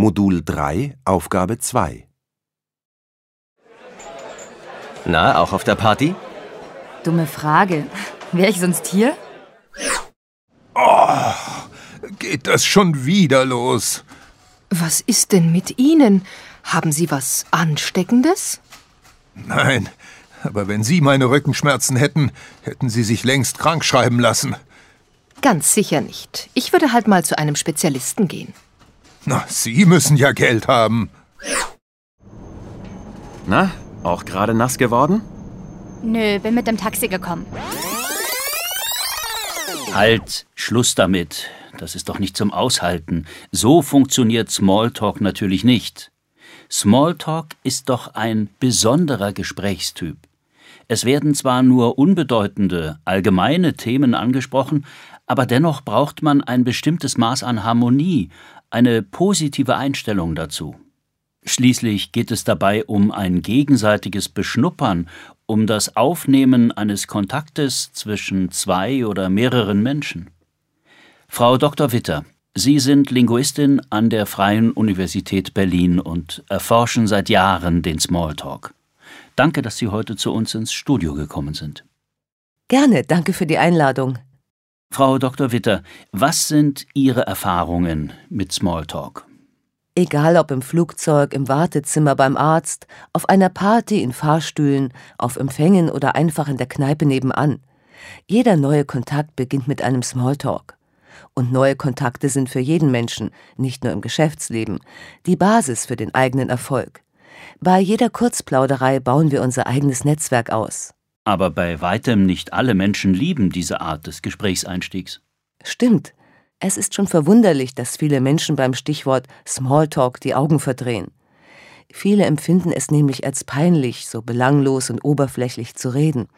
Modul 3, Aufgabe 2. Na, auch auf der Party? Dumme Frage. Wäre ich sonst hier? Geht das schon wieder los? Was ist denn mit Ihnen? Haben Sie was Ansteckendes? Nein, aber wenn Sie meine Rückenschmerzen hätten, hätten Sie sich längst krank schreiben lassen. Ganz sicher nicht. Ich würde halt mal zu einem Spezialisten gehen. Na, Sie müssen ja Geld haben. Na, auch gerade nass geworden? Nö, bin mit dem Taxi gekommen. Halt, Schluss damit. Das ist doch nicht zum Aushalten. So funktioniert Smalltalk natürlich nicht. Smalltalk ist doch ein besonderer Gesprächstyp. Es werden zwar nur unbedeutende, allgemeine Themen angesprochen, aber dennoch braucht man ein bestimmtes Maß an Harmonie, eine positive Einstellung dazu. Schließlich geht es dabei um ein gegenseitiges Beschnuppern, um das Aufnehmen eines Kontaktes zwischen zwei oder mehreren Menschen. Frau Dr. Witter, Sie sind Linguistin an der Freien Universität Berlin und erforschen seit Jahren den Smalltalk. Danke, dass Sie heute zu uns ins Studio gekommen sind. Gerne, danke für die Einladung. Frau Dr. Witter, was sind Ihre Erfahrungen mit Smalltalk? Egal ob im Flugzeug, im Wartezimmer beim Arzt, auf einer Party, in Fahrstühlen, auf Empfängen oder einfach in der Kneipe nebenan. Jeder neue Kontakt beginnt mit einem Smalltalk. Und neue Kontakte sind für jeden Menschen, nicht nur im Geschäftsleben, die Basis für den eigenen Erfolg. Bei jeder Kurzplauderei bauen wir unser eigenes Netzwerk aus. Aber bei weitem nicht alle Menschen lieben diese Art des Gesprächseinstiegs. Stimmt. Es ist schon verwunderlich, dass viele Menschen beim Stichwort Smalltalk die Augen verdrehen. Viele empfinden es nämlich als peinlich, so belanglos und oberflächlich zu reden.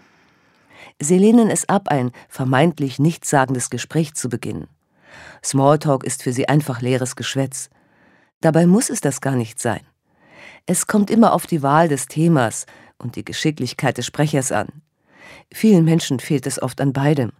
Sie lehnen es ab, ein vermeintlich nichtssagendes Gespräch zu beginnen. Smalltalk ist für sie einfach leeres Geschwätz. Dabei muss es das gar nicht sein. Es kommt immer auf die Wahl des Themas und die Geschicklichkeit des Sprechers an. Vielen Menschen fehlt es oft an beidem.